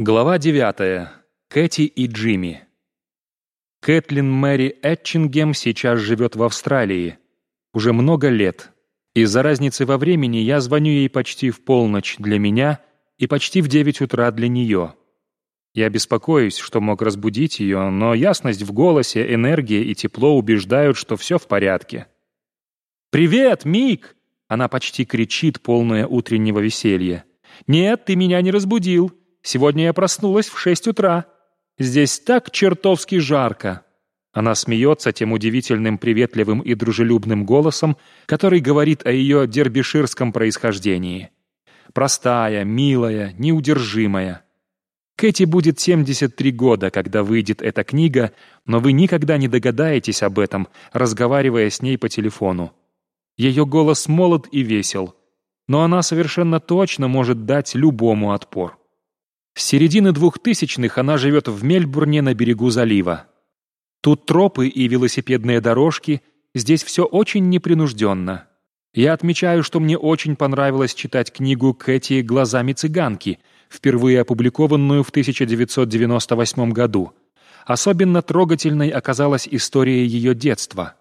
Глава 9. Кэти и Джимми. Кэтлин Мэри Этчингем сейчас живет в Австралии. Уже много лет. Из-за разницы во времени я звоню ей почти в полночь для меня и почти в 9 утра для нее. Я беспокоюсь, что мог разбудить ее, но ясность в голосе, энергия и тепло убеждают, что все в порядке. «Привет, Мик!» Она почти кричит, полная утреннего веселья. «Нет, ты меня не разбудил. Сегодня я проснулась в шесть утра. Здесь так чертовски жарко». Она смеется тем удивительным, приветливым и дружелюбным голосом, который говорит о ее дербиширском происхождении. Простая, милая, неудержимая. Кэти будет 73 года, когда выйдет эта книга, но вы никогда не догадаетесь об этом, разговаривая с ней по телефону. Ее голос молод и весел, но она совершенно точно может дать любому отпор. С середины двухтысячных она живет в Мельбурне на берегу залива. Тут тропы и велосипедные дорожки, здесь все очень непринужденно. Я отмечаю, что мне очень понравилось читать книгу Кэти «Глазами цыганки», впервые опубликованную в 1998 году. Особенно трогательной оказалась история ее детства.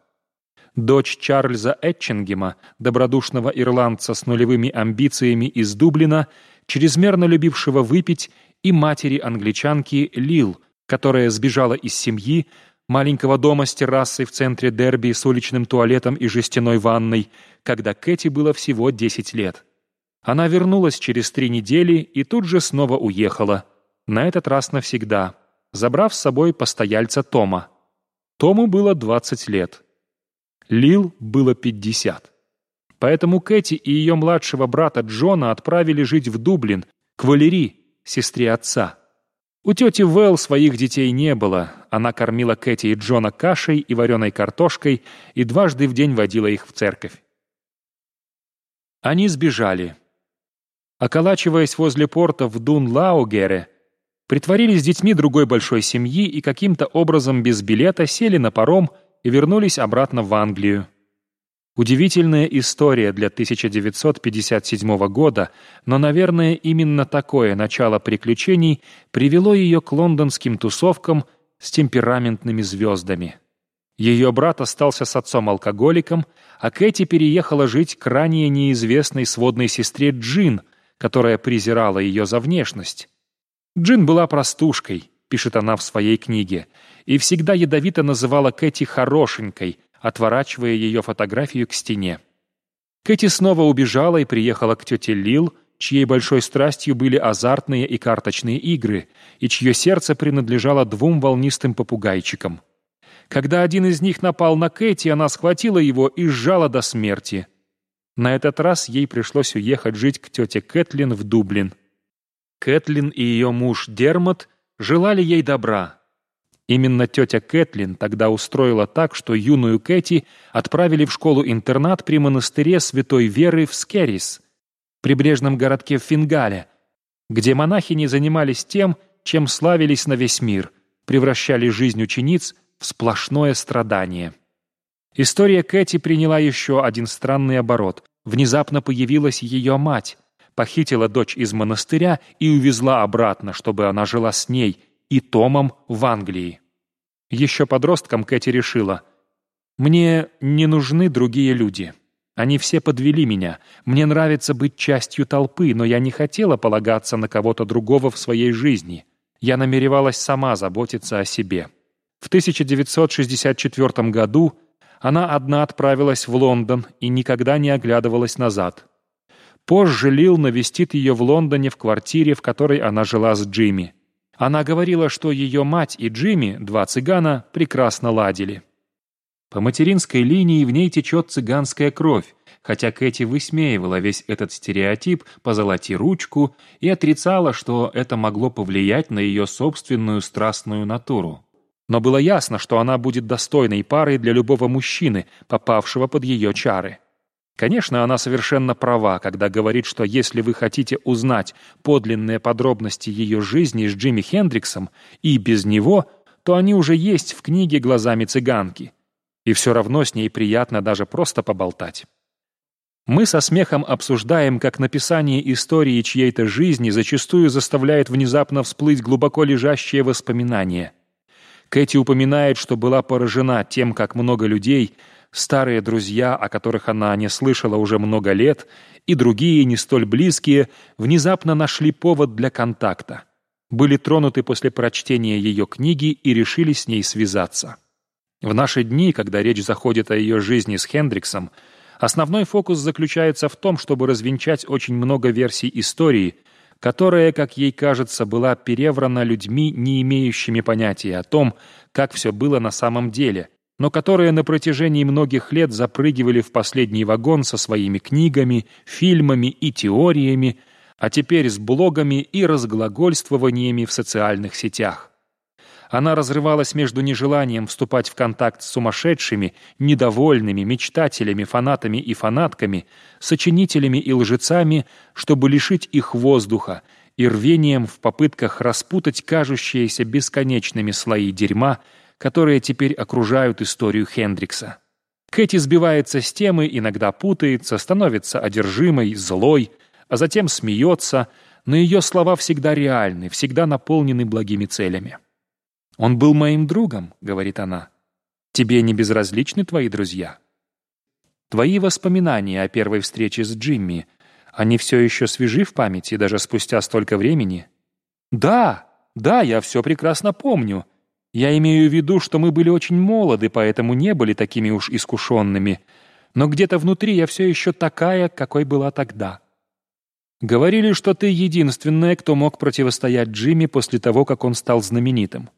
Дочь Чарльза Этчингема, добродушного ирландца с нулевыми амбициями из Дублина, чрезмерно любившего выпить и матери-англичанки Лил, которая сбежала из семьи, маленького дома с террасой в центре Дерби с уличным туалетом и жестяной ванной, когда Кэти было всего 10 лет. Она вернулась через три недели и тут же снова уехала, на этот раз навсегда, забрав с собой постояльца Тома. Тому было 20 лет. Лил было 50. Поэтому Кэти и ее младшего брата Джона отправили жить в Дублин, к Валерии, сестре отца. У тети Вэл своих детей не было. Она кормила Кэти и Джона кашей и вареной картошкой и дважды в день водила их в церковь. Они сбежали. Околачиваясь возле порта в Дун-Лаугере, притворились детьми другой большой семьи и каким-то образом без билета сели на паром и вернулись обратно в Англию. Удивительная история для 1957 года, но, наверное, именно такое начало приключений привело ее к лондонским тусовкам с темпераментными звездами. Ее брат остался с отцом-алкоголиком, а Кэти переехала жить к ранее неизвестной сводной сестре Джин, которая презирала ее за внешность. Джин была простушкой, пишет она в своей книге, и всегда ядовито называла Кэти «хорошенькой», отворачивая ее фотографию к стене. Кэти снова убежала и приехала к тете Лил, чьей большой страстью были азартные и карточные игры, и чье сердце принадлежало двум волнистым попугайчикам. Когда один из них напал на Кэти, она схватила его и сжала до смерти. На этот раз ей пришлось уехать жить к тете Кэтлин в Дублин. Кэтлин и ее муж Дермот желали ей добра, Именно тетя Кэтлин тогда устроила так, что юную Кэти отправили в школу-интернат при монастыре Святой Веры в Скерис, прибрежном городке в Фингале, где монахини занимались тем, чем славились на весь мир, превращали жизнь учениц в сплошное страдание. История Кэти приняла еще один странный оборот. Внезапно появилась ее мать, похитила дочь из монастыря и увезла обратно, чтобы она жила с ней – и Томом в Англии. Еще подростком Кэти решила, «Мне не нужны другие люди. Они все подвели меня. Мне нравится быть частью толпы, но я не хотела полагаться на кого-то другого в своей жизни. Я намеревалась сама заботиться о себе». В 1964 году она одна отправилась в Лондон и никогда не оглядывалась назад. Позже Лил навестит ее в Лондоне в квартире, в которой она жила с Джимми. Она говорила, что ее мать и Джимми, два цыгана, прекрасно ладили. По материнской линии в ней течет цыганская кровь, хотя Кэти высмеивала весь этот стереотип «позолоти ручку» и отрицала, что это могло повлиять на ее собственную страстную натуру. Но было ясно, что она будет достойной парой для любого мужчины, попавшего под ее чары. Конечно, она совершенно права, когда говорит, что если вы хотите узнать подлинные подробности ее жизни с Джимми Хендриксом и без него, то они уже есть в книге «Глазами цыганки». И все равно с ней приятно даже просто поболтать. Мы со смехом обсуждаем, как написание истории чьей-то жизни зачастую заставляет внезапно всплыть глубоко лежащее воспоминание. Кэти упоминает, что была поражена тем, как много людей, старые друзья, о которых она не слышала уже много лет, и другие, не столь близкие, внезапно нашли повод для контакта, были тронуты после прочтения ее книги и решили с ней связаться. В наши дни, когда речь заходит о ее жизни с Хендриксом, Основной фокус заключается в том, чтобы развенчать очень много версий истории, которая, как ей кажется, была переврана людьми, не имеющими понятия о том, как все было на самом деле, но которые на протяжении многих лет запрыгивали в последний вагон со своими книгами, фильмами и теориями, а теперь с блогами и разглагольствованиями в социальных сетях. Она разрывалась между нежеланием вступать в контакт с сумасшедшими, недовольными, мечтателями, фанатами и фанатками, сочинителями и лжецами, чтобы лишить их воздуха, и рвением в попытках распутать кажущиеся бесконечными слои дерьма, которые теперь окружают историю Хендрикса. Кэти сбивается с темы, иногда путается, становится одержимой, злой, а затем смеется, но ее слова всегда реальны, всегда наполнены благими целями. «Он был моим другом», — говорит она. «Тебе не безразличны твои друзья?» Твои воспоминания о первой встрече с Джимми, они все еще свежи в памяти, даже спустя столько времени? Да, да, я все прекрасно помню. Я имею в виду, что мы были очень молоды, поэтому не были такими уж искушенными. Но где-то внутри я все еще такая, какой была тогда. Говорили, что ты единственная, кто мог противостоять Джимми после того, как он стал знаменитым.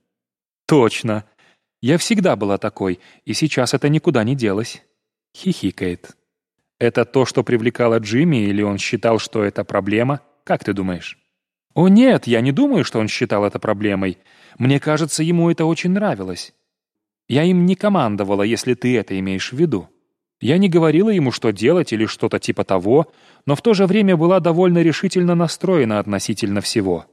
«Точно. Я всегда была такой, и сейчас это никуда не делось». Хихикает. «Это то, что привлекало Джимми, или он считал, что это проблема? Как ты думаешь?» «О нет, я не думаю, что он считал это проблемой. Мне кажется, ему это очень нравилось. Я им не командовала, если ты это имеешь в виду. Я не говорила ему, что делать или что-то типа того, но в то же время была довольно решительно настроена относительно всего».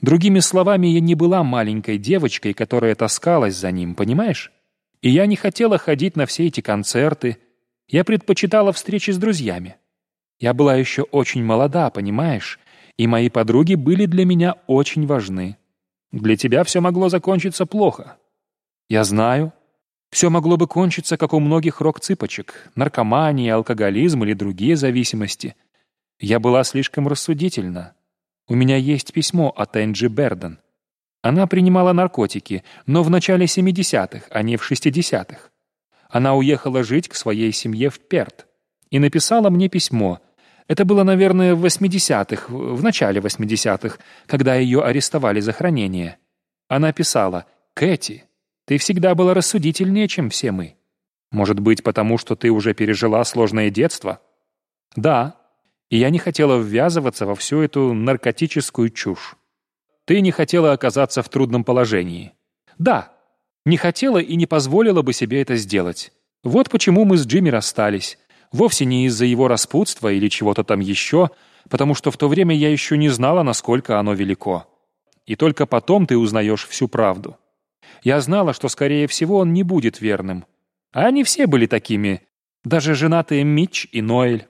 Другими словами, я не была маленькой девочкой, которая таскалась за ним, понимаешь? И я не хотела ходить на все эти концерты. Я предпочитала встречи с друзьями. Я была еще очень молода, понимаешь? И мои подруги были для меня очень важны. Для тебя все могло закончиться плохо. Я знаю. Все могло бы кончиться, как у многих рок-цыпочек, наркомания, алкоголизм или другие зависимости. Я была слишком рассудительна. У меня есть письмо от Энджи Берден. Она принимала наркотики, но в начале 70-х, а не в 60-х. Она уехала жить к своей семье в Перт и написала мне письмо. Это было, наверное, в 80-х, в начале 80-х, когда ее арестовали за хранение. Она писала «Кэти, ты всегда была рассудительнее, чем все мы. Может быть, потому что ты уже пережила сложное детство?» «Да, и я не хотела ввязываться во всю эту наркотическую чушь. Ты не хотела оказаться в трудном положении. Да, не хотела и не позволила бы себе это сделать. Вот почему мы с Джимми расстались. Вовсе не из-за его распутства или чего-то там еще, потому что в то время я еще не знала, насколько оно велико. И только потом ты узнаешь всю правду. Я знала, что, скорее всего, он не будет верным. А они все были такими, даже женатые Митч и Ноэль.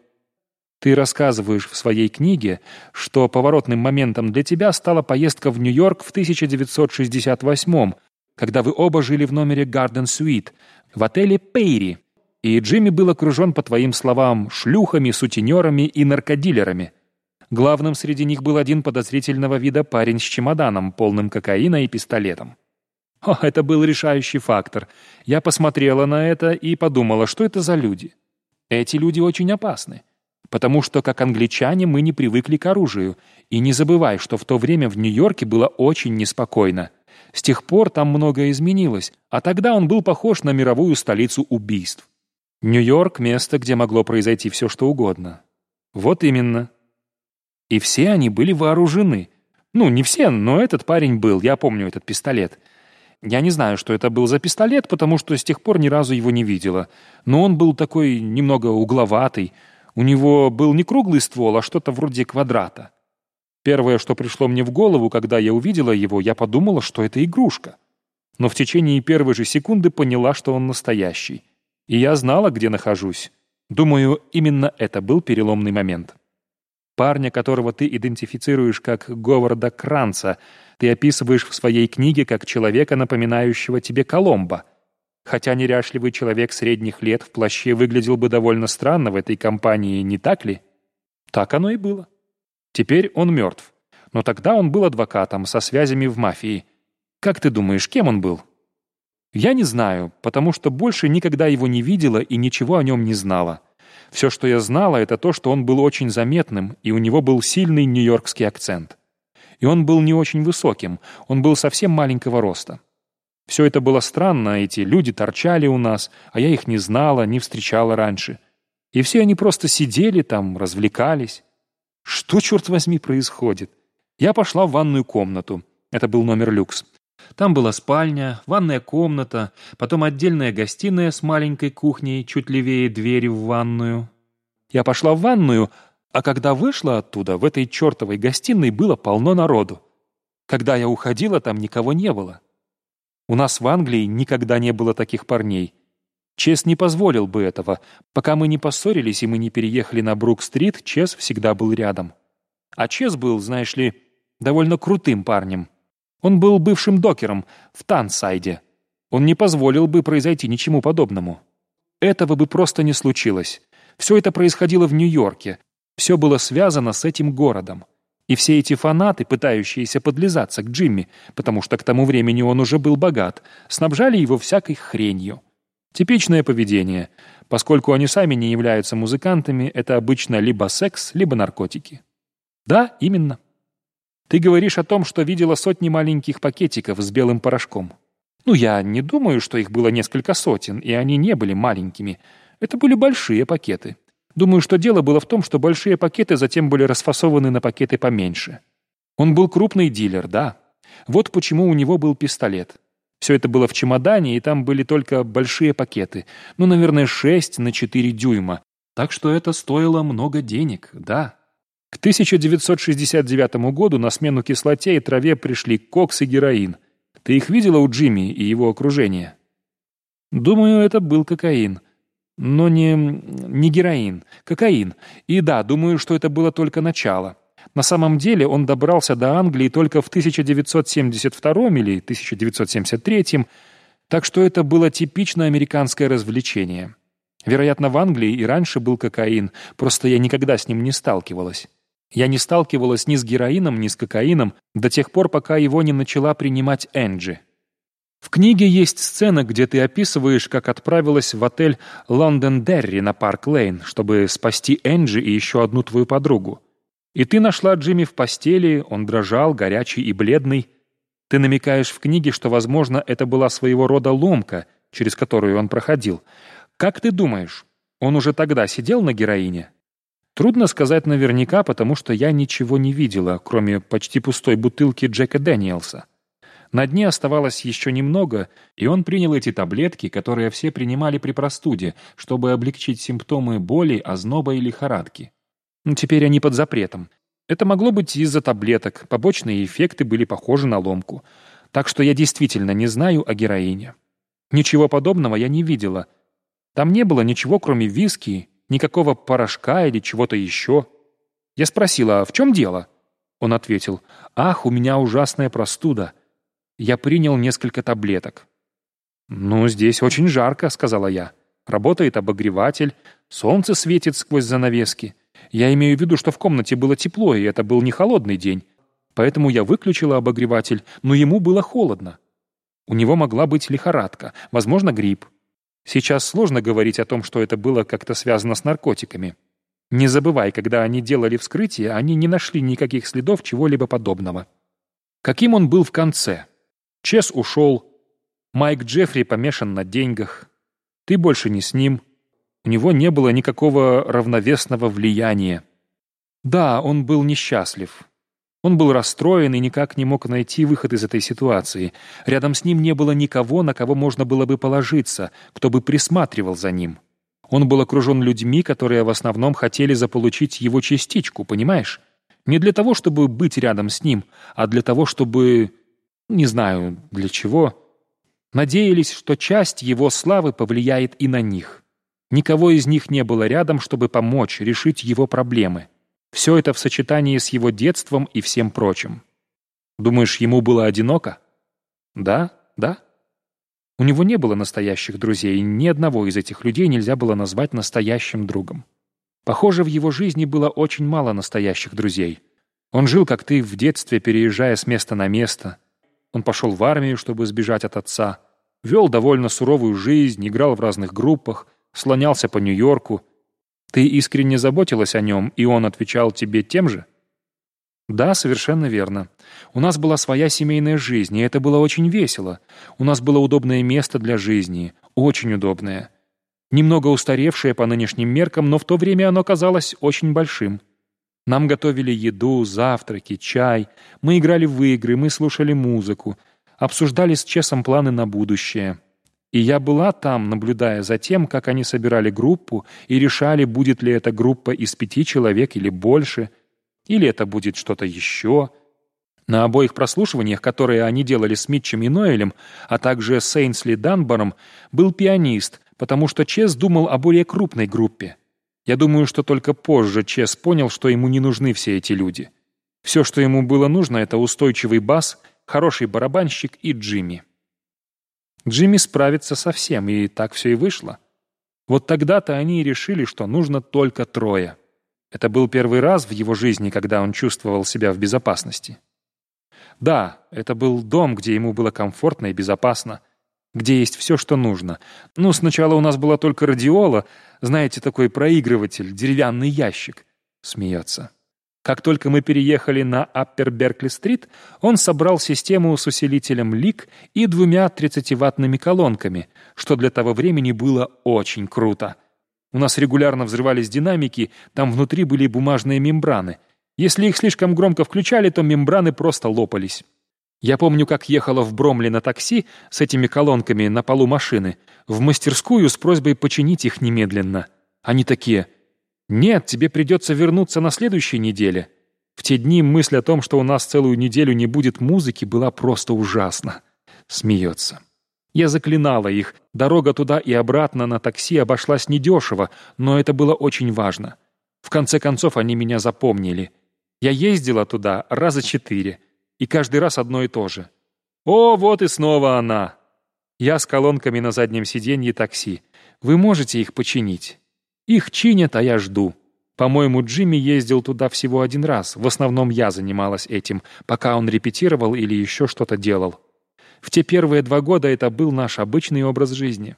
Ты рассказываешь в своей книге, что поворотным моментом для тебя стала поездка в Нью-Йорк в 1968 когда вы оба жили в номере Garden Suite в отеле Пейри, и Джимми был окружен, по твоим словам, шлюхами, сутенерами и наркодилерами. Главным среди них был один подозрительного вида парень с чемоданом, полным кокаина и пистолетом. О, это был решающий фактор. Я посмотрела на это и подумала, что это за люди. Эти люди очень опасны потому что, как англичане, мы не привыкли к оружию. И не забывай, что в то время в Нью-Йорке было очень неспокойно. С тех пор там многое изменилось, а тогда он был похож на мировую столицу убийств. Нью-Йорк — место, где могло произойти все, что угодно. Вот именно. И все они были вооружены. Ну, не все, но этот парень был, я помню этот пистолет. Я не знаю, что это был за пистолет, потому что с тех пор ни разу его не видела. Но он был такой немного угловатый, у него был не круглый ствол, а что-то вроде квадрата. Первое, что пришло мне в голову, когда я увидела его, я подумала, что это игрушка. Но в течение первой же секунды поняла, что он настоящий. И я знала, где нахожусь. Думаю, именно это был переломный момент. Парня, которого ты идентифицируешь как Говарда Кранца, ты описываешь в своей книге как человека, напоминающего тебе Коломбо. Хотя неряшливый человек средних лет в плаще выглядел бы довольно странно в этой компании, не так ли? Так оно и было. Теперь он мертв. Но тогда он был адвокатом со связями в мафии. Как ты думаешь, кем он был? Я не знаю, потому что больше никогда его не видела и ничего о нем не знала. Все, что я знала, это то, что он был очень заметным, и у него был сильный нью-йоркский акцент. И он был не очень высоким, он был совсем маленького роста. Все это было странно, эти люди торчали у нас, а я их не знала, не встречала раньше. И все они просто сидели там, развлекались. Что, черт возьми, происходит? Я пошла в ванную комнату. Это был номер люкс. Там была спальня, ванная комната, потом отдельная гостиная с маленькой кухней, чуть левее двери в ванную. Я пошла в ванную, а когда вышла оттуда, в этой чертовой гостиной было полно народу. Когда я уходила, там никого не было. У нас в Англии никогда не было таких парней. Чес не позволил бы этого. Пока мы не поссорились и мы не переехали на Брук-стрит, Чес всегда был рядом. А Чес был, знаешь ли, довольно крутым парнем. Он был бывшим докером в Тансайде. Он не позволил бы произойти ничему подобному. Этого бы просто не случилось. Все это происходило в Нью-Йорке. Все было связано с этим городом. И все эти фанаты, пытающиеся подлизаться к Джимми, потому что к тому времени он уже был богат, снабжали его всякой хренью. Типичное поведение. Поскольку они сами не являются музыкантами, это обычно либо секс, либо наркотики. Да, именно. Ты говоришь о том, что видела сотни маленьких пакетиков с белым порошком. Ну, я не думаю, что их было несколько сотен, и они не были маленькими. Это были большие пакеты. Думаю, что дело было в том, что большие пакеты затем были расфасованы на пакеты поменьше. Он был крупный дилер, да. Вот почему у него был пистолет. Все это было в чемодане, и там были только большие пакеты. Ну, наверное, 6 на 4 дюйма. Так что это стоило много денег, да. К 1969 году на смену кислоте и траве пришли кокс и героин. Ты их видела у Джимми и его окружения? Думаю, это был кокаин. Но не, не героин, кокаин. И да, думаю, что это было только начало. На самом деле он добрался до Англии только в 1972 или 1973, так что это было типично американское развлечение. Вероятно, в Англии и раньше был кокаин, просто я никогда с ним не сталкивалась. Я не сталкивалась ни с героином, ни с кокаином до тех пор, пока его не начала принимать Энджи. В книге есть сцена, где ты описываешь, как отправилась в отель Лондон Дерри на Парк Лейн, чтобы спасти Энджи и еще одну твою подругу. И ты нашла Джимми в постели, он дрожал, горячий и бледный. Ты намекаешь в книге, что, возможно, это была своего рода ломка, через которую он проходил. Как ты думаешь, он уже тогда сидел на героине? Трудно сказать наверняка, потому что я ничего не видела, кроме почти пустой бутылки Джека Дэниелса. На дне оставалось еще немного, и он принял эти таблетки, которые все принимали при простуде, чтобы облегчить симптомы боли, озноба и лихорадки. Теперь они под запретом. Это могло быть из-за таблеток, побочные эффекты были похожи на ломку. Так что я действительно не знаю о героине. Ничего подобного я не видела. Там не было ничего, кроме виски никакого порошка или чего-то еще. Я спросила, в чем дело? Он ответил, ах, у меня ужасная простуда. Я принял несколько таблеток. «Ну, здесь очень жарко», — сказала я. «Работает обогреватель, солнце светит сквозь занавески. Я имею в виду, что в комнате было тепло, и это был не холодный день. Поэтому я выключила обогреватель, но ему было холодно. У него могла быть лихорадка, возможно, грипп. Сейчас сложно говорить о том, что это было как-то связано с наркотиками. Не забывай, когда они делали вскрытие, они не нашли никаких следов чего-либо подобного. Каким он был в конце? Чес ушел. Майк Джеффри помешан на деньгах. Ты больше не с ним. У него не было никакого равновесного влияния. Да, он был несчастлив. Он был расстроен и никак не мог найти выход из этой ситуации. Рядом с ним не было никого, на кого можно было бы положиться, кто бы присматривал за ним. Он был окружен людьми, которые в основном хотели заполучить его частичку, понимаешь? Не для того, чтобы быть рядом с ним, а для того, чтобы... Не знаю, для чего. Надеялись, что часть его славы повлияет и на них. Никого из них не было рядом, чтобы помочь решить его проблемы. Все это в сочетании с его детством и всем прочим. Думаешь, ему было одиноко? Да, да. У него не было настоящих друзей, и ни одного из этих людей нельзя было назвать настоящим другом. Похоже, в его жизни было очень мало настоящих друзей. Он жил, как ты, в детстве, переезжая с места на место. Он пошел в армию, чтобы сбежать от отца. Вел довольно суровую жизнь, играл в разных группах, слонялся по Нью-Йорку. Ты искренне заботилась о нем, и он отвечал тебе тем же? Да, совершенно верно. У нас была своя семейная жизнь, и это было очень весело. У нас было удобное место для жизни, очень удобное. Немного устаревшее по нынешним меркам, но в то время оно казалось очень большим. Нам готовили еду, завтраки, чай, мы играли в игры, мы слушали музыку, обсуждали с Чесом планы на будущее. И я была там, наблюдая за тем, как они собирали группу и решали, будет ли эта группа из пяти человек или больше, или это будет что-то еще. На обоих прослушиваниях, которые они делали с Митчем и Ноэлем, а также с Эйнсли Данбором, был пианист, потому что Чес думал о более крупной группе. Я думаю, что только позже Чес понял, что ему не нужны все эти люди. Все, что ему было нужно, это устойчивый бас, хороший барабанщик и Джимми. Джимми справится со всем, и так все и вышло. Вот тогда-то они и решили, что нужно только трое. Это был первый раз в его жизни, когда он чувствовал себя в безопасности. Да, это был дом, где ему было комфортно и безопасно, где есть все, что нужно. Ну, сначала у нас была только радиола, знаете, такой проигрыватель, деревянный ящик. Смеется. Как только мы переехали на Аппер Беркли-стрит, он собрал систему с усилителем лик и двумя 30-ваттными колонками, что для того времени было очень круто. У нас регулярно взрывались динамики, там внутри были бумажные мембраны. Если их слишком громко включали, то мембраны просто лопались. Я помню, как ехала в Бромли на такси с этими колонками на полу машины, в мастерскую с просьбой починить их немедленно. Они такие «Нет, тебе придется вернуться на следующей неделе». В те дни мысль о том, что у нас целую неделю не будет музыки, была просто ужасна. Смеется. Я заклинала их. Дорога туда и обратно на такси обошлась недешево, но это было очень важно. В конце концов, они меня запомнили. Я ездила туда раза четыре, и каждый раз одно и то же. «О, вот и снова она!» Я с колонками на заднем сиденье такси. Вы можете их починить? Их чинят, а я жду. По-моему, Джимми ездил туда всего один раз. В основном я занималась этим, пока он репетировал или еще что-то делал. В те первые два года это был наш обычный образ жизни.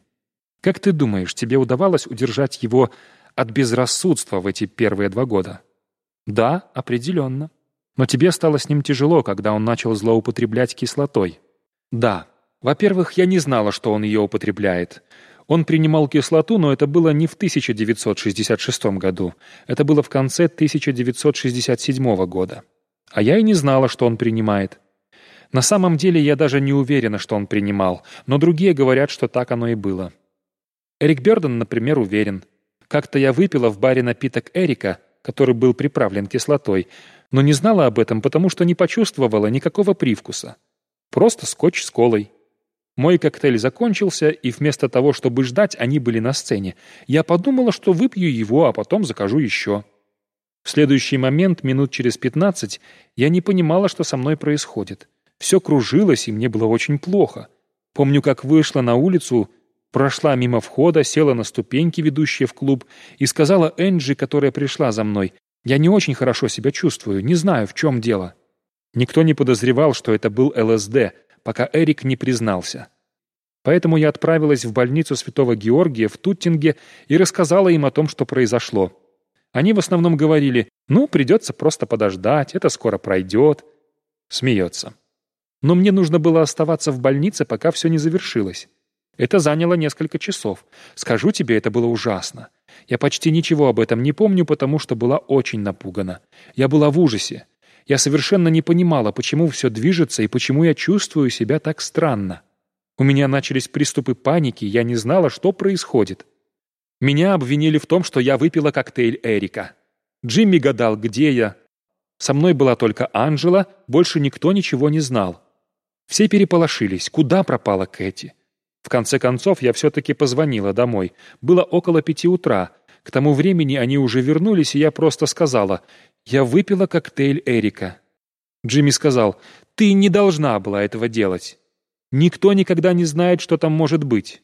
Как ты думаешь, тебе удавалось удержать его от безрассудства в эти первые два года? Да, определенно. Но тебе стало с ним тяжело, когда он начал злоупотреблять кислотой. Да. Во-первых, я не знала, что он ее употребляет. Он принимал кислоту, но это было не в 1966 году. Это было в конце 1967 года. А я и не знала, что он принимает. На самом деле я даже не уверена, что он принимал, но другие говорят, что так оно и было. Эрик Бёрден, например, уверен. Как-то я выпила в баре напиток Эрика, который был приправлен кислотой, но не знала об этом, потому что не почувствовала никакого привкуса. Просто скотч с колой. Мой коктейль закончился, и вместо того, чтобы ждать, они были на сцене. Я подумала, что выпью его, а потом закажу еще. В следующий момент, минут через пятнадцать, я не понимала, что со мной происходит. Все кружилось, и мне было очень плохо. Помню, как вышла на улицу, прошла мимо входа, села на ступеньки, ведущие в клуб, и сказала Энджи, которая пришла за мной, «Я не очень хорошо себя чувствую, не знаю, в чем дело». Никто не подозревал, что это был ЛСД, пока Эрик не признался. Поэтому я отправилась в больницу Святого Георгия в Туттинге и рассказала им о том, что произошло. Они в основном говорили, ну, придется просто подождать, это скоро пройдет. Смеется. Но мне нужно было оставаться в больнице, пока все не завершилось. Это заняло несколько часов. Скажу тебе, это было ужасно. Я почти ничего об этом не помню, потому что была очень напугана. Я была в ужасе. Я совершенно не понимала, почему все движется и почему я чувствую себя так странно. У меня начались приступы паники, я не знала, что происходит. Меня обвинили в том, что я выпила коктейль Эрика. Джимми гадал, где я. Со мной была только Анжела, больше никто ничего не знал. Все переполошились, куда пропала Кэти. В конце концов, я все-таки позвонила домой. Было около пяти утра. К тому времени они уже вернулись, и я просто сказала, «Я выпила коктейль Эрика». Джимми сказал, «Ты не должна была этого делать. Никто никогда не знает, что там может быть».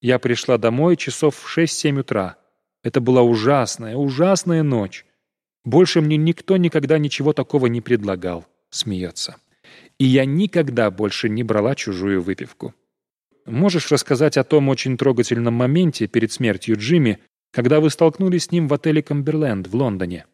Я пришла домой часов в шесть-семь утра. Это была ужасная, ужасная ночь. Больше мне никто никогда ничего такого не предлагал, смеется. И я никогда больше не брала чужую выпивку. Можешь рассказать о том очень трогательном моменте перед смертью Джимми, когда вы столкнулись с ним в отеле «Камберленд» в Лондоне?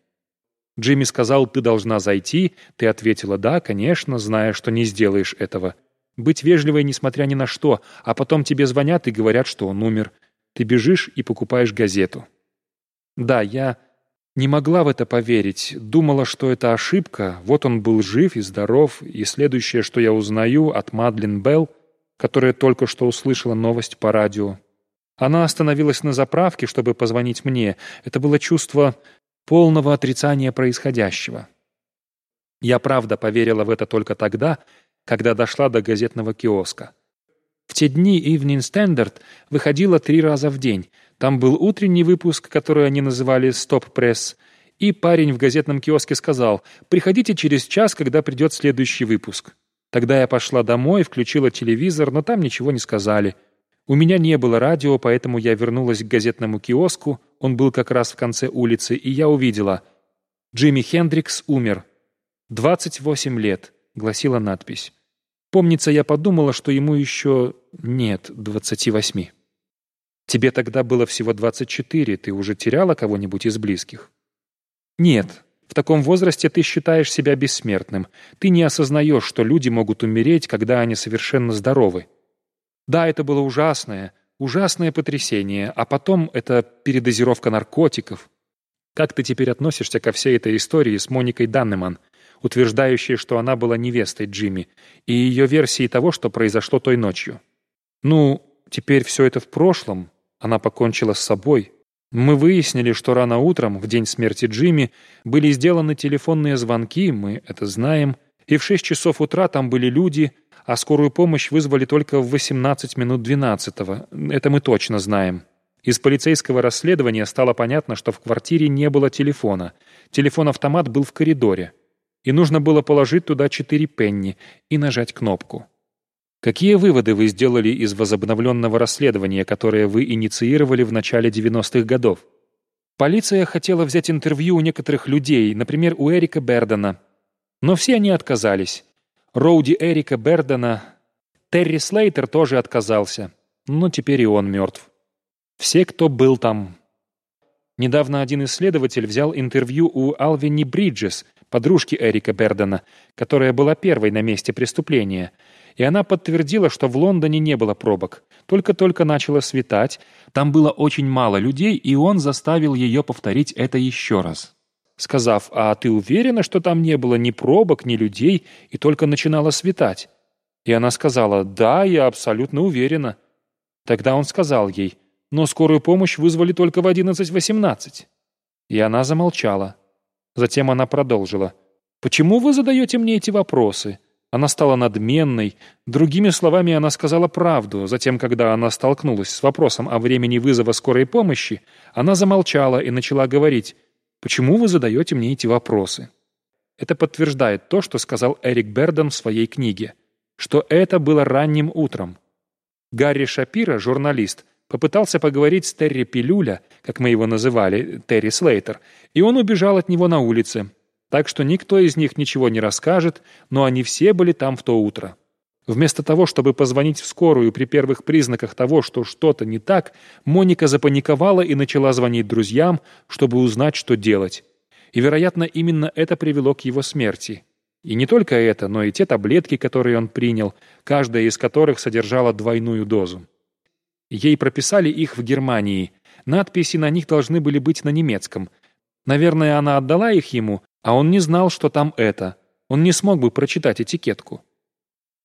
Джимми сказал, ты должна зайти, ты ответила «да, конечно», зная, что не сделаешь этого. Быть вежливой, несмотря ни на что, а потом тебе звонят и говорят, что он умер. Ты бежишь и покупаешь газету. Да, я не могла в это поверить, думала, что это ошибка, вот он был жив и здоров, и следующее, что я узнаю от Мадлен Белл, которая только что услышала новость по радио. Она остановилась на заправке, чтобы позвонить мне. Это было чувство полного отрицания происходящего. Я правда поверила в это только тогда, когда дошла до газетного киоска. В те дни Evening Standard выходила три раза в день. Там был утренний выпуск, который они называли «Стоп Пресс», и парень в газетном киоске сказал «Приходите через час, когда придет следующий выпуск». Тогда я пошла домой, включила телевизор, но там ничего не сказали. У меня не было радио, поэтому я вернулась к газетному киоску, он был как раз в конце улицы, и я увидела «Джимми Хендрикс умер». «28 лет», — гласила надпись. Помнится, я подумала, что ему еще нет двадцати восьми. Тебе тогда было всего двадцать четыре, ты уже теряла кого-нибудь из близких? Нет, в таком возрасте ты считаешь себя бессмертным. Ты не осознаешь, что люди могут умереть, когда они совершенно здоровы. Да, это было ужасное, ужасное потрясение, а потом это передозировка наркотиков. Как ты теперь относишься ко всей этой истории с Моникой Даннеман, утверждающей, что она была невестой Джимми, и ее версии того, что произошло той ночью. Ну, теперь все это в прошлом. Она покончила с собой. Мы выяснили, что рано утром, в день смерти Джимми, были сделаны телефонные звонки, мы это знаем, и в 6 часов утра там были люди, а скорую помощь вызвали только в 18 минут 12 -го. Это мы точно знаем. Из полицейского расследования стало понятно, что в квартире не было телефона. Телефон-автомат был в коридоре и нужно было положить туда четыре пенни и нажать кнопку. Какие выводы вы сделали из возобновленного расследования, которое вы инициировали в начале 90-х годов? Полиция хотела взять интервью у некоторых людей, например, у Эрика Бердена. Но все они отказались. Роуди Эрика Бердена, Терри Слейтер тоже отказался. Но теперь и он мертв. Все, кто был там. Недавно один исследователь взял интервью у Алвини Бриджес, подружки Эрика Бердена, которая была первой на месте преступления, и она подтвердила, что в Лондоне не было пробок. Только-только начало светать, там было очень мало людей, и он заставил ее повторить это еще раз. Сказав, «А ты уверена, что там не было ни пробок, ни людей, и только начинало светать?» И она сказала, «Да, я абсолютно уверена». Тогда он сказал ей, «Но скорую помощь вызвали только в 11.18». И она замолчала. Затем она продолжила. «Почему вы задаете мне эти вопросы?» Она стала надменной. Другими словами, она сказала правду. Затем, когда она столкнулась с вопросом о времени вызова скорой помощи, она замолчала и начала говорить, «Почему вы задаете мне эти вопросы?» Это подтверждает то, что сказал Эрик Берден в своей книге, что это было ранним утром. Гарри Шапира, журналист, попытался поговорить с Терри Пилюля, как мы его называли, Терри Слейтер, и он убежал от него на улице. Так что никто из них ничего не расскажет, но они все были там в то утро. Вместо того, чтобы позвонить в скорую при первых признаках того, что что-то не так, Моника запаниковала и начала звонить друзьям, чтобы узнать, что делать. И, вероятно, именно это привело к его смерти. И не только это, но и те таблетки, которые он принял, каждая из которых содержала двойную дозу. Ей прописали их в Германии. Надписи на них должны были быть на немецком. Наверное, она отдала их ему, а он не знал, что там это. Он не смог бы прочитать этикетку.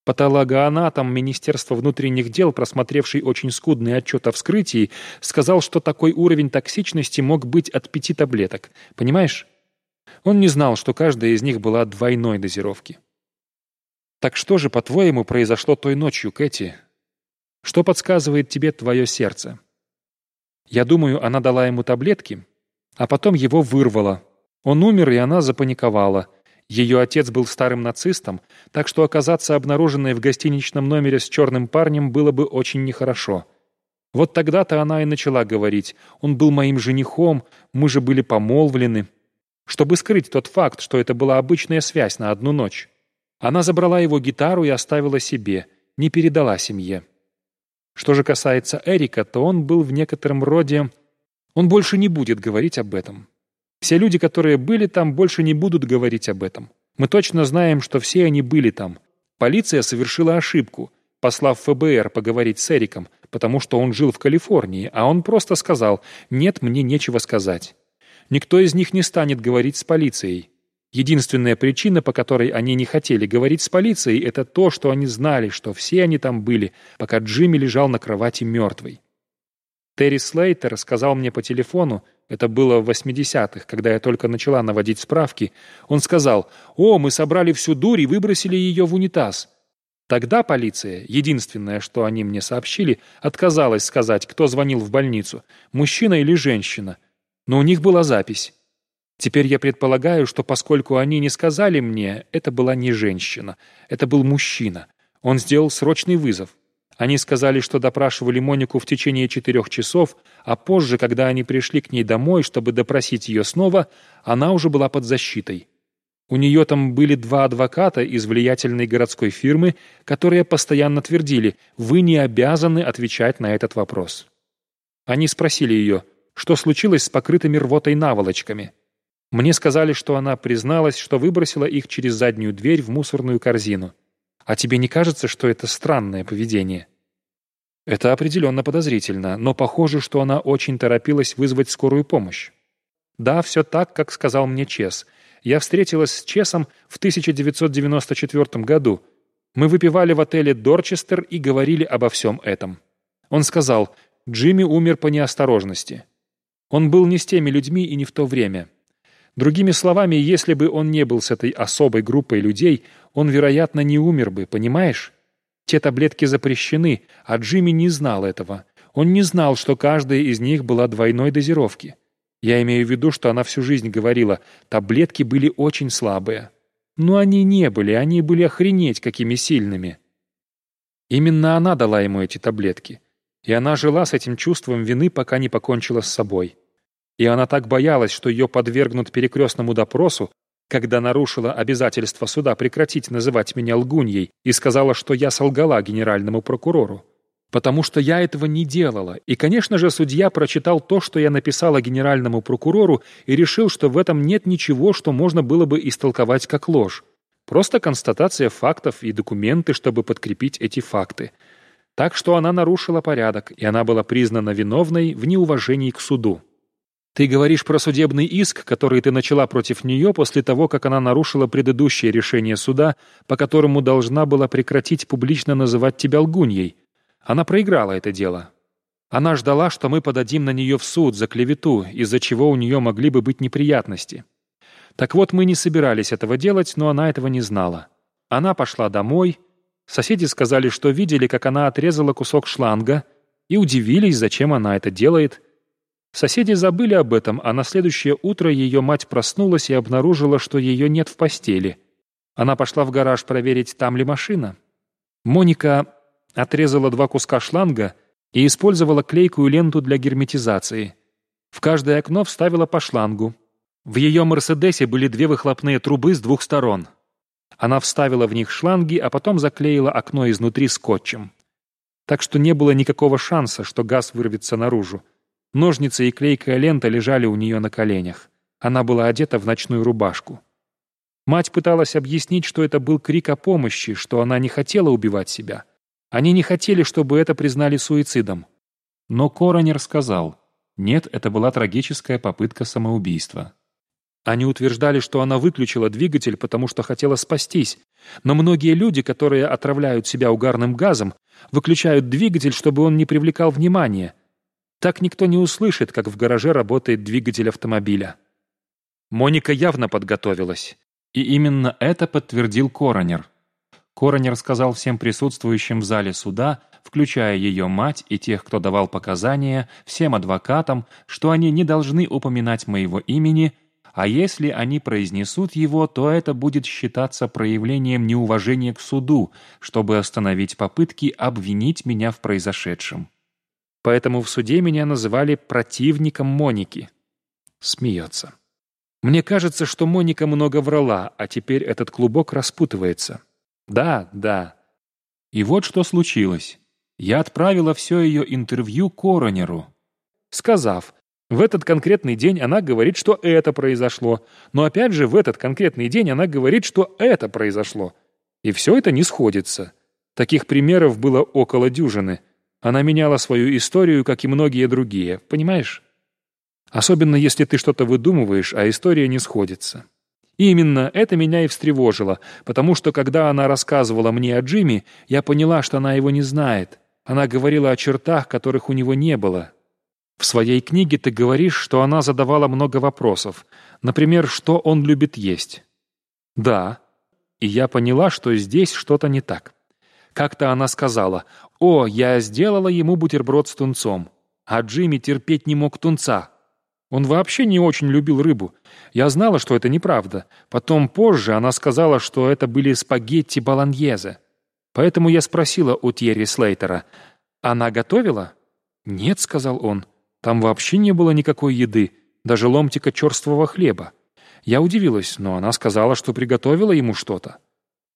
Патологоанатом Министерства внутренних дел, просмотревший очень скудный отчет о вскрытии, сказал, что такой уровень токсичности мог быть от пяти таблеток. Понимаешь? Он не знал, что каждая из них была двойной дозировки. «Так что же, по-твоему, произошло той ночью, Кэти?» Что подсказывает тебе твое сердце? Я думаю, она дала ему таблетки, а потом его вырвало. Он умер, и она запаниковала. Ее отец был старым нацистом, так что оказаться обнаруженной в гостиничном номере с черным парнем было бы очень нехорошо. Вот тогда-то она и начала говорить. Он был моим женихом, мы же были помолвлены. Чтобы скрыть тот факт, что это была обычная связь на одну ночь. Она забрала его гитару и оставила себе, не передала семье. Что же касается Эрика, то он был в некотором роде... Он больше не будет говорить об этом. Все люди, которые были там, больше не будут говорить об этом. Мы точно знаем, что все они были там. Полиция совершила ошибку, послав ФБР поговорить с Эриком, потому что он жил в Калифорнии, а он просто сказал «нет, мне нечего сказать». Никто из них не станет говорить с полицией. Единственная причина, по которой они не хотели говорить с полицией, это то, что они знали, что все они там были, пока Джимми лежал на кровати мертвый. Терри Слейтер сказал мне по телефону, это было в 80-х, когда я только начала наводить справки, он сказал, «О, мы собрали всю дурь и выбросили ее в унитаз». Тогда полиция, единственное, что они мне сообщили, отказалась сказать, кто звонил в больницу, мужчина или женщина. Но у них была запись. Теперь я предполагаю, что поскольку они не сказали мне, это была не женщина, это был мужчина. Он сделал срочный вызов. Они сказали, что допрашивали Монику в течение четырех часов, а позже, когда они пришли к ней домой, чтобы допросить ее снова, она уже была под защитой. У нее там были два адвоката из влиятельной городской фирмы, которые постоянно твердили «Вы не обязаны отвечать на этот вопрос». Они спросили ее, что случилось с покрытыми рвотой наволочками – мне сказали, что она призналась, что выбросила их через заднюю дверь в мусорную корзину. А тебе не кажется, что это странное поведение? Это определенно подозрительно, но похоже, что она очень торопилась вызвать скорую помощь. Да, все так, как сказал мне Чес. Я встретилась с Чесом в 1994 году. Мы выпивали в отеле «Дорчестер» и говорили обо всем этом. Он сказал, Джимми умер по неосторожности. Он был не с теми людьми и не в то время. Другими словами, если бы он не был с этой особой группой людей, он, вероятно, не умер бы, понимаешь? Те таблетки запрещены, а Джимми не знал этого. Он не знал, что каждая из них была двойной дозировки. Я имею в виду, что она всю жизнь говорила, таблетки были очень слабые. Но они не были, они были охренеть какими сильными. Именно она дала ему эти таблетки. И она жила с этим чувством вины, пока не покончила с собой и она так боялась, что ее подвергнут перекрестному допросу, когда нарушила обязательство суда прекратить называть меня лгуньей и сказала, что я солгала генеральному прокурору. Потому что я этого не делала. И, конечно же, судья прочитал то, что я написала генеральному прокурору, и решил, что в этом нет ничего, что можно было бы истолковать как ложь. Просто констатация фактов и документы, чтобы подкрепить эти факты. Так что она нарушила порядок, и она была признана виновной в неуважении к суду. Ты говоришь про судебный иск, который ты начала против нее после того, как она нарушила предыдущее решение суда, по которому должна была прекратить публично называть тебя лгуньей. Она проиграла это дело. Она ждала, что мы подадим на нее в суд за клевету, из-за чего у нее могли бы быть неприятности. Так вот, мы не собирались этого делать, но она этого не знала. Она пошла домой. Соседи сказали, что видели, как она отрезала кусок шланга, и удивились, зачем она это делает – Соседи забыли об этом, а на следующее утро ее мать проснулась и обнаружила, что ее нет в постели. Она пошла в гараж проверить, там ли машина. Моника отрезала два куска шланга и использовала клейкую ленту для герметизации. В каждое окно вставила по шлангу. В ее «Мерседесе» были две выхлопные трубы с двух сторон. Она вставила в них шланги, а потом заклеила окно изнутри скотчем. Так что не было никакого шанса, что газ вырвется наружу. Ножницы и клейкая лента лежали у нее на коленях. Она была одета в ночную рубашку. Мать пыталась объяснить, что это был крик о помощи, что она не хотела убивать себя. Они не хотели, чтобы это признали суицидом. Но Коронер сказал, нет, это была трагическая попытка самоубийства. Они утверждали, что она выключила двигатель, потому что хотела спастись. Но многие люди, которые отравляют себя угарным газом, выключают двигатель, чтобы он не привлекал внимания, так никто не услышит, как в гараже работает двигатель автомобиля. Моника явно подготовилась. И именно это подтвердил коронер. Коронер сказал всем присутствующим в зале суда, включая ее мать и тех, кто давал показания, всем адвокатам, что они не должны упоминать моего имени, а если они произнесут его, то это будет считаться проявлением неуважения к суду, чтобы остановить попытки обвинить меня в произошедшем. Поэтому в суде меня называли противником Моники. Смеется. Мне кажется, что Моника много врала, а теперь этот клубок распутывается. Да, да. И вот что случилось. Я отправила все ее интервью Коронеру, сказав, в этот конкретный день она говорит, что это произошло, но опять же в этот конкретный день она говорит, что это произошло. И все это не сходится. Таких примеров было около дюжины. Она меняла свою историю, как и многие другие, понимаешь? Особенно если ты что-то выдумываешь, а история не сходится. И именно это меня и встревожило, потому что когда она рассказывала мне о Джимми, я поняла, что она его не знает. Она говорила о чертах, которых у него не было. В своей книге ты говоришь, что она задавала много вопросов. Например, что он любит есть. Да. И я поняла, что здесь что-то не так. Как-то она сказала, «О, я сделала ему бутерброд с тунцом». А Джимми терпеть не мог тунца. Он вообще не очень любил рыбу. Я знала, что это неправда. Потом позже она сказала, что это были спагетти болоньезе. Поэтому я спросила у Тьерри Слейтера, «Она готовила?» «Нет», — сказал он, — «там вообще не было никакой еды, даже ломтика черствого хлеба». Я удивилась, но она сказала, что приготовила ему что-то.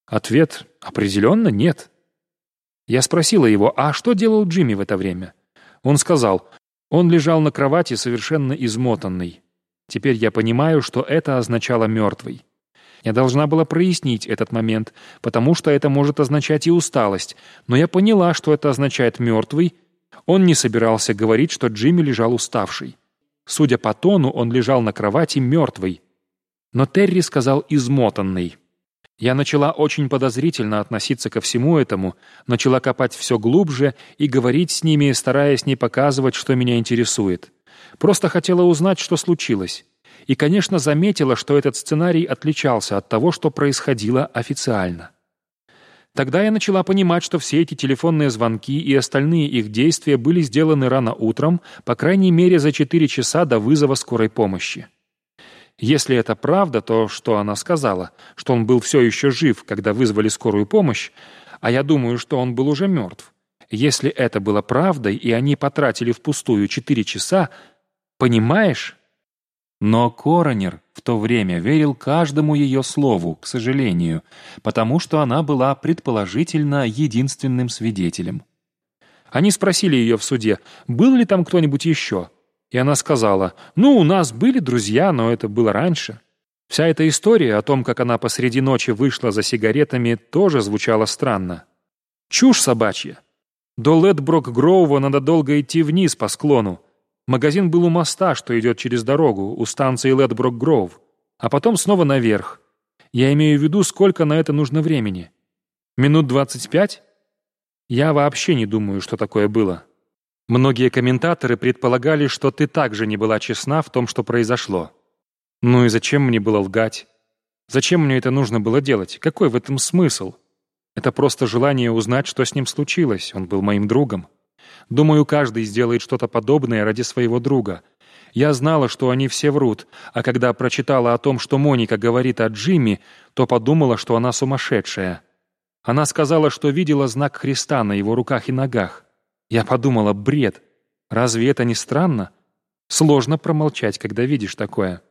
Ответ «Определенно нет». Я спросила его, а что делал Джимми в это время? Он сказал, он лежал на кровати совершенно измотанный. Теперь я понимаю, что это означало «мертвый». Я должна была прояснить этот момент, потому что это может означать и усталость, но я поняла, что это означает «мертвый». Он не собирался говорить, что Джимми лежал уставший. Судя по тону, он лежал на кровати мертвый. Но Терри сказал «измотанный». Я начала очень подозрительно относиться ко всему этому, начала копать все глубже и говорить с ними, стараясь не показывать, что меня интересует. Просто хотела узнать, что случилось. И, конечно, заметила, что этот сценарий отличался от того, что происходило официально. Тогда я начала понимать, что все эти телефонные звонки и остальные их действия были сделаны рано утром, по крайней мере за 4 часа до вызова скорой помощи. Если это правда, то что она сказала, что он был все еще жив, когда вызвали скорую помощь, а я думаю, что он был уже мертв. Если это было правдой, и они потратили впустую четыре часа, понимаешь? Но Коронер в то время верил каждому ее слову, к сожалению, потому что она была, предположительно, единственным свидетелем. Они спросили ее в суде, был ли там кто-нибудь еще, и она сказала, «Ну, у нас были друзья, но это было раньше». Вся эта история о том, как она посреди ночи вышла за сигаретами, тоже звучала странно. Чушь собачья. До Ледброк-Гроува надо долго идти вниз по склону. Магазин был у моста, что идет через дорогу, у станции Ледброк-Гроув, а потом снова наверх. Я имею в виду, сколько на это нужно времени. Минут двадцать пять? Я вообще не думаю, что такое было. Многие комментаторы предполагали, что ты также не была честна в том, что произошло. Ну и зачем мне было лгать? Зачем мне это нужно было делать? Какой в этом смысл? Это просто желание узнать, что с ним случилось. Он был моим другом. Думаю, каждый сделает что-то подобное ради своего друга. Я знала, что они все врут, а когда прочитала о том, что Моника говорит о Джимми, то подумала, что она сумасшедшая. Она сказала, что видела знак Христа на его руках и ногах. Я подумала, бред. Разве это не странно? Сложно промолчать, когда видишь такое.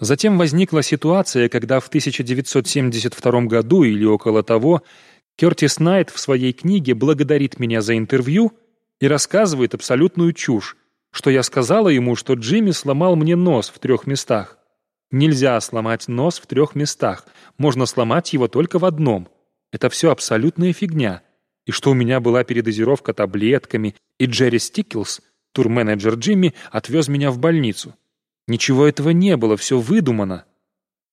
Затем возникла ситуация, когда в 1972 году или около того Кертис Найт в своей книге благодарит меня за интервью и рассказывает абсолютную чушь, что я сказала ему, что Джимми сломал мне нос в трех местах. Нельзя сломать нос в трех местах, можно сломать его только в одном. Это все абсолютная фигня и что у меня была передозировка таблетками, и Джерри Стиклс, турменеджер Джимми, отвез меня в больницу. Ничего этого не было, все выдумано.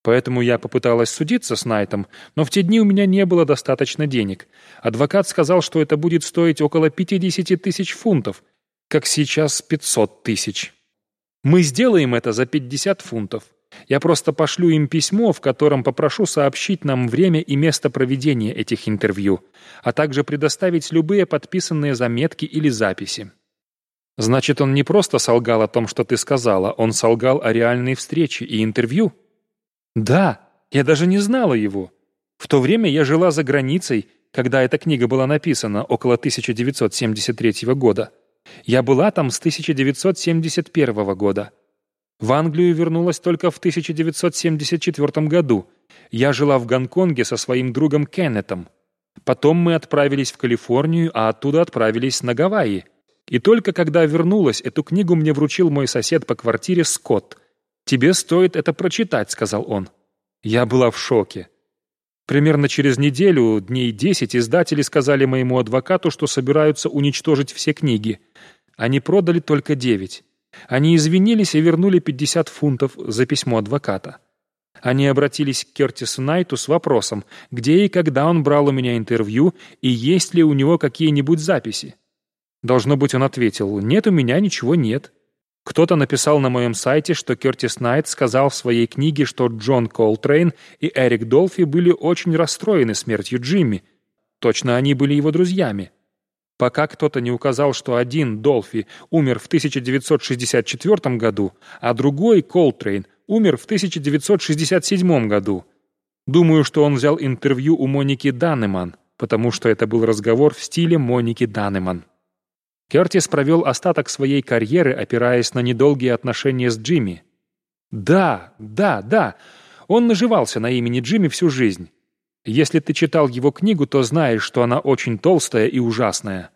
Поэтому я попыталась судиться с Найтом, но в те дни у меня не было достаточно денег. Адвокат сказал, что это будет стоить около 50 тысяч фунтов, как сейчас 500 тысяч. Мы сделаем это за 50 фунтов. Я просто пошлю им письмо, в котором попрошу сообщить нам время и место проведения этих интервью, а также предоставить любые подписанные заметки или записи. Значит, он не просто солгал о том, что ты сказала, он солгал о реальной встрече и интервью? Да, я даже не знала его. В то время я жила за границей, когда эта книга была написана, около 1973 года. Я была там с 1971 года. В Англию вернулась только в 1974 году. Я жила в Гонконге со своим другом Кеннетом. Потом мы отправились в Калифорнию, а оттуда отправились на Гавайи. И только когда вернулась, эту книгу мне вручил мой сосед по квартире Скотт. «Тебе стоит это прочитать», — сказал он. Я была в шоке. Примерно через неделю, дней десять, издатели сказали моему адвокату, что собираются уничтожить все книги. Они продали только девять. Они извинились и вернули 50 фунтов за письмо адвоката. Они обратились к Кертису Найту с вопросом, где и когда он брал у меня интервью и есть ли у него какие-нибудь записи. Должно быть, он ответил, «Нет, у меня ничего нет». Кто-то написал на моем сайте, что Кертис Найт сказал в своей книге, что Джон Колтрейн и Эрик Долфи были очень расстроены смертью Джимми. Точно они были его друзьями пока кто-то не указал, что один, Долфи, умер в 1964 году, а другой, Колтрейн, умер в 1967 году. Думаю, что он взял интервью у Моники Даннеман, потому что это был разговор в стиле Моники Даннеман. Кертис провел остаток своей карьеры, опираясь на недолгие отношения с Джимми. Да, да, да, он наживался на имени Джимми всю жизнь. Если ты читал его книгу, то знаешь, что она очень толстая и ужасная.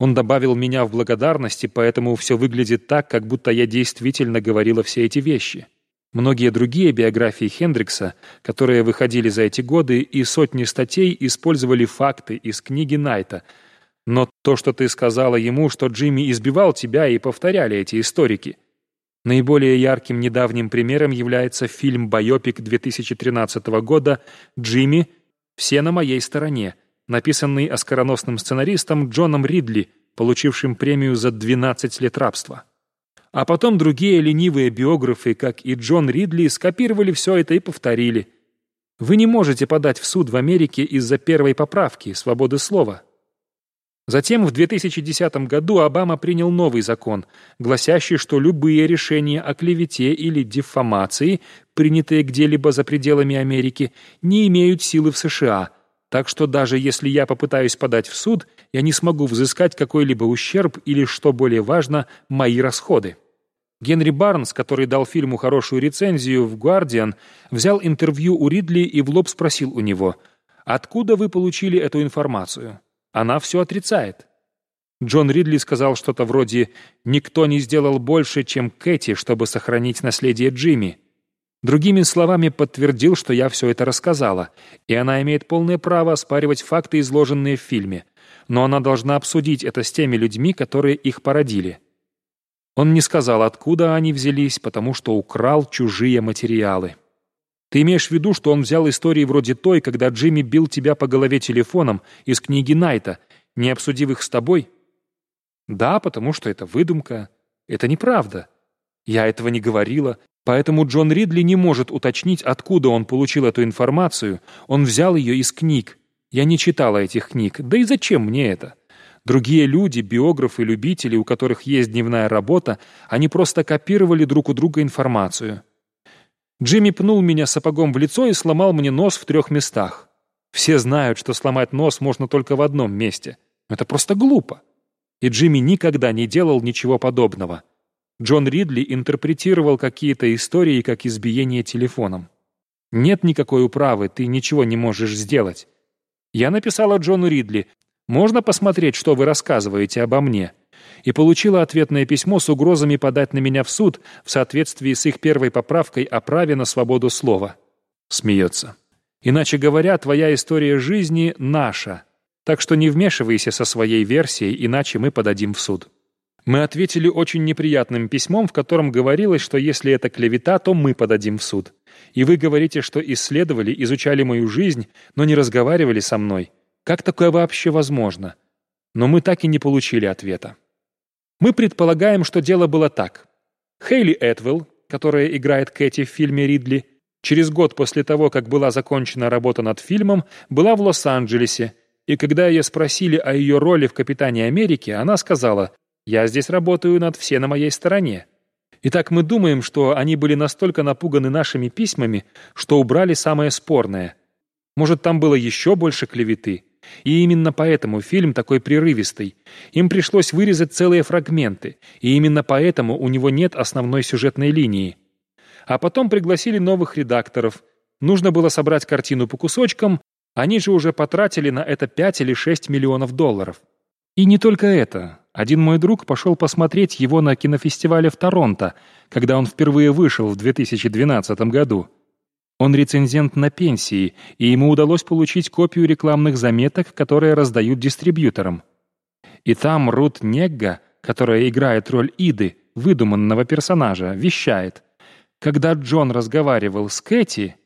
Он добавил меня в благодарности, поэтому все выглядит так, как будто я действительно говорила все эти вещи. Многие другие биографии Хендрикса, которые выходили за эти годы, и сотни статей использовали факты из книги Найта. Но то, что ты сказала ему, что Джимми избивал тебя, и повторяли эти историки. Наиболее ярким недавним примером является фильм «Байопик» 2013 года «Джимми» «Все на моей стороне», написанный оскароносным сценаристом Джоном Ридли, получившим премию за 12 лет рабства. А потом другие ленивые биографы, как и Джон Ридли, скопировали все это и повторили. Вы не можете подать в суд в Америке из-за первой поправки свободы слова. Затем в 2010 году Обама принял новый закон, гласящий, что любые решения о клевете или дефамации принятые где-либо за пределами Америки, не имеют силы в США, так что даже если я попытаюсь подать в суд, я не смогу взыскать какой-либо ущерб или, что более важно, мои расходы. Генри Барнс, который дал фильму хорошую рецензию в «Гуардиан», взял интервью у Ридли и в лоб спросил у него, «Откуда вы получили эту информацию?» Она все отрицает. Джон Ридли сказал что-то вроде «Никто не сделал больше, чем Кэти, чтобы сохранить наследие Джимми». Другими словами, подтвердил, что я все это рассказала, и она имеет полное право оспаривать факты, изложенные в фильме, но она должна обсудить это с теми людьми, которые их породили. Он не сказал, откуда они взялись, потому что украл чужие материалы. Ты имеешь в виду, что он взял истории вроде той, когда Джимми бил тебя по голове телефоном из книги Найта, не обсудив их с тобой? Да, потому что это выдумка. Это неправда. Я этого не говорила, Поэтому Джон Ридли не может уточнить, откуда он получил эту информацию. Он взял ее из книг. Я не читала этих книг. Да и зачем мне это? Другие люди, биографы, любители, у которых есть дневная работа, они просто копировали друг у друга информацию. Джимми пнул меня сапогом в лицо и сломал мне нос в трех местах. Все знают, что сломать нос можно только в одном месте. Это просто глупо. И Джимми никогда не делал ничего подобного. Джон Ридли интерпретировал какие-то истории как избиение телефоном. «Нет никакой управы, ты ничего не можешь сделать». Я написала Джону Ридли, «Можно посмотреть, что вы рассказываете обо мне?» и получила ответное письмо с угрозами подать на меня в суд в соответствии с их первой поправкой о праве на свободу слова. Смеется. Иначе говоря, твоя история жизни наша, так что не вмешивайся со своей версией, иначе мы подадим в суд. Мы ответили очень неприятным письмом, в котором говорилось, что если это клевета, то мы подадим в суд. И вы говорите, что исследовали, изучали мою жизнь, но не разговаривали со мной. Как такое вообще возможно? Но мы так и не получили ответа. Мы предполагаем, что дело было так. Хейли Этвелл, которая играет Кэти в фильме Ридли, через год после того, как была закончена работа над фильмом, была в Лос-Анджелесе, и когда ее спросили о ее роли в «Капитане Америки», она сказала «Я здесь работаю над все на моей стороне». Итак, мы думаем, что они были настолько напуганы нашими письмами, что убрали самое спорное. Может, там было еще больше клеветы? И именно поэтому фильм такой прерывистый. Им пришлось вырезать целые фрагменты, и именно поэтому у него нет основной сюжетной линии. А потом пригласили новых редакторов. Нужно было собрать картину по кусочкам, они же уже потратили на это 5 или 6 миллионов долларов. И не только это. Один мой друг пошел посмотреть его на кинофестивале в Торонто, когда он впервые вышел в 2012 году. Он рецензент на пенсии, и ему удалось получить копию рекламных заметок, которые раздают дистрибьюторам. И там Рут Негга, которая играет роль Иды, выдуманного персонажа, вещает. Когда Джон разговаривал с Кэти...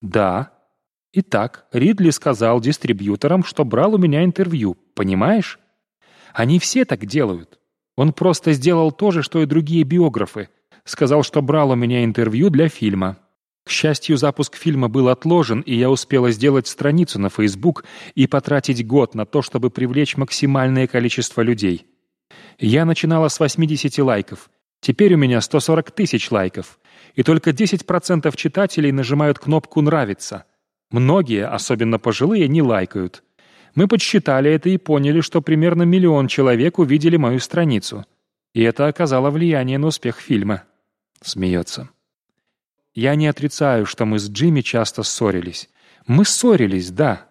Да. Итак, Ридли сказал дистрибьюторам, что брал у меня интервью, понимаешь? Они все так делают. Он просто сделал то же, что и другие биографы. Сказал, что брал у меня интервью для фильма. К счастью, запуск фильма был отложен, и я успела сделать страницу на Facebook и потратить год на то, чтобы привлечь максимальное количество людей. Я начинала с 80 лайков. Теперь у меня 140 тысяч лайков. И только 10% читателей нажимают кнопку «Нравится». Многие, особенно пожилые, не лайкают. Мы подсчитали это и поняли, что примерно миллион человек увидели мою страницу. И это оказало влияние на успех фильма. Смеется. Я не отрицаю, что мы с Джимми часто ссорились. Мы ссорились, да,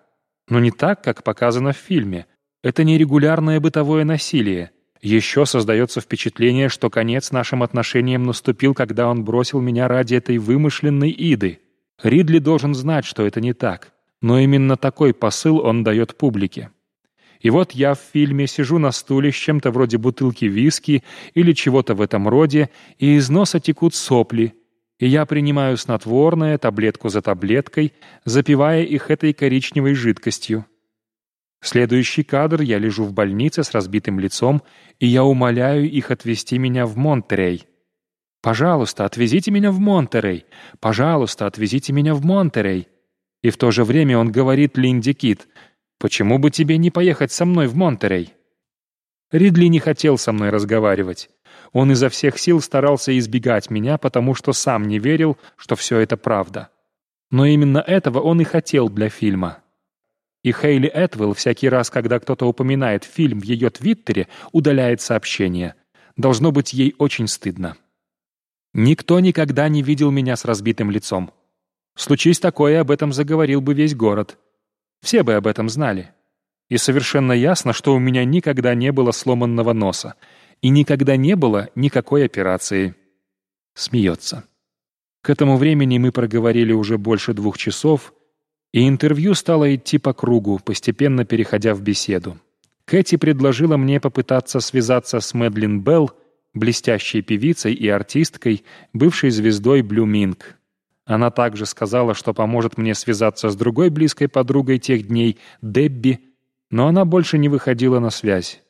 но не так, как показано в фильме. Это не регулярное бытовое насилие. Еще создается впечатление, что конец нашим отношениям наступил, когда он бросил меня ради этой вымышленной иды. Ридли должен знать, что это не так. Но именно такой посыл он дает публике. И вот я в фильме сижу на стуле с чем-то вроде бутылки виски или чего-то в этом роде, и из носа текут сопли, и я принимаю снотворное таблетку за таблеткой, запивая их этой коричневой жидкостью. Следующий кадр я лежу в больнице с разбитым лицом, и я умоляю их отвезти меня в Монтерей. «Пожалуйста, отвезите меня в Монтерей! Пожалуйста, отвезите меня в Монтерей!» И в то же время он говорит Линди Кит, «Почему бы тебе не поехать со мной в Монтерей?» Ридли не хотел со мной разговаривать. Он изо всех сил старался избегать меня, потому что сам не верил, что все это правда. Но именно этого он и хотел для фильма. И Хейли Этвелл всякий раз, когда кто-то упоминает фильм в ее твиттере, удаляет сообщение. Должно быть ей очень стыдно. Никто никогда не видел меня с разбитым лицом. Случись такое, об этом заговорил бы весь город. Все бы об этом знали. И совершенно ясно, что у меня никогда не было сломанного носа — и никогда не было никакой операции. Смеется. К этому времени мы проговорили уже больше двух часов, и интервью стало идти по кругу, постепенно переходя в беседу. Кэти предложила мне попытаться связаться с Мэдлин Белл, блестящей певицей и артисткой, бывшей звездой Блю Минг. Она также сказала, что поможет мне связаться с другой близкой подругой тех дней, Дебби, но она больше не выходила на связь.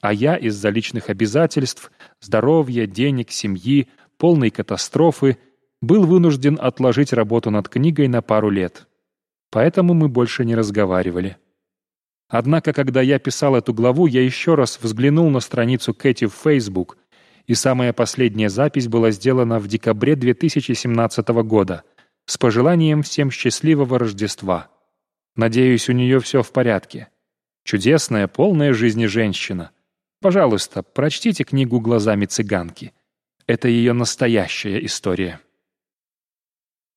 А я из-за личных обязательств, здоровья, денег, семьи, полной катастрофы был вынужден отложить работу над книгой на пару лет. Поэтому мы больше не разговаривали. Однако, когда я писал эту главу, я еще раз взглянул на страницу Кэти в Facebook, и самая последняя запись была сделана в декабре 2017 года с пожеланием всем счастливого Рождества. Надеюсь, у нее все в порядке. Чудесная, полная жизни женщина — Пожалуйста, прочтите книгу глазами цыганки. Это ее настоящая история.